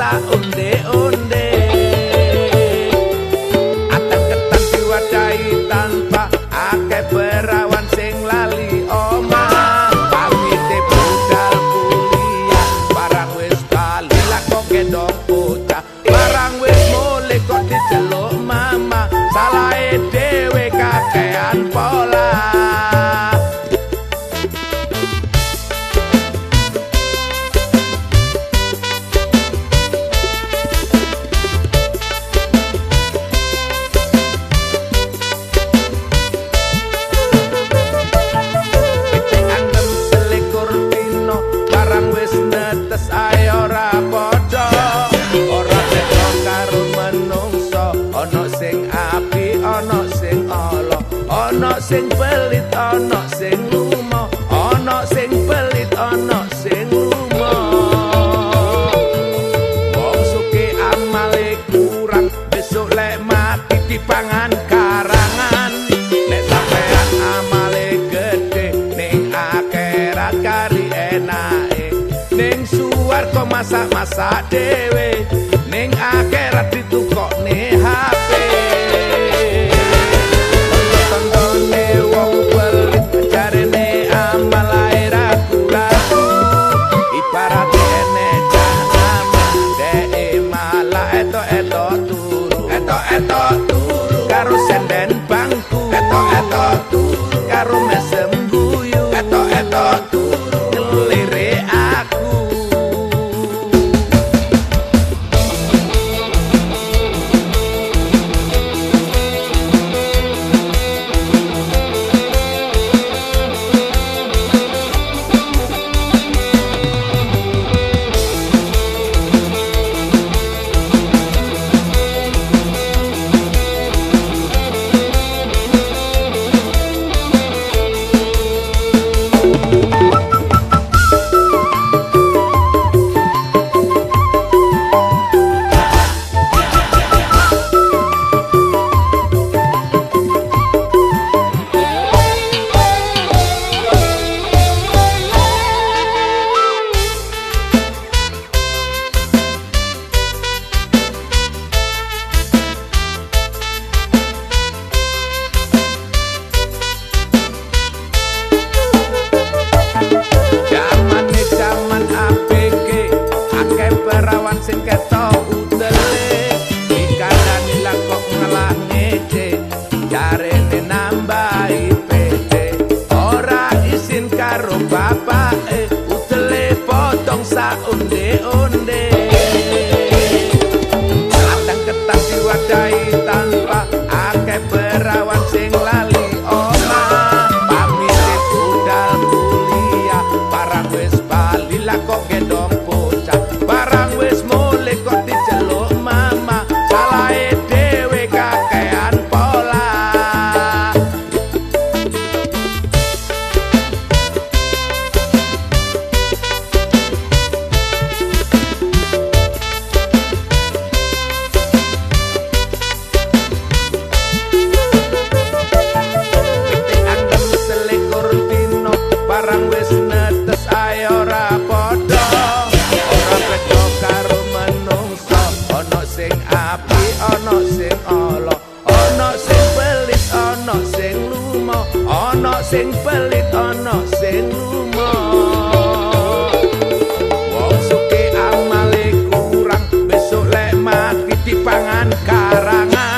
onde Atang ketan diwadahi tanpa akeh perawan sing lali oma Pamite budal kuliah barang wis bali. Lah kok gendong bocah barang wis mulih kok diceluk mama. Salahe ana sing pelit ana sing lumo ana sing pelit ana sing lumo wong suke amale kurang besok lek mati dipangan karangan. Nek sampean amale gede ning akhirat kari enake. Ning suwarga masak-masak dhewe ning akhirat ditukokne HP Karo bapake utele potong saonde-onde sing pelit ana sing lumo wong suke amale kurang besok lek mati dipangan karangan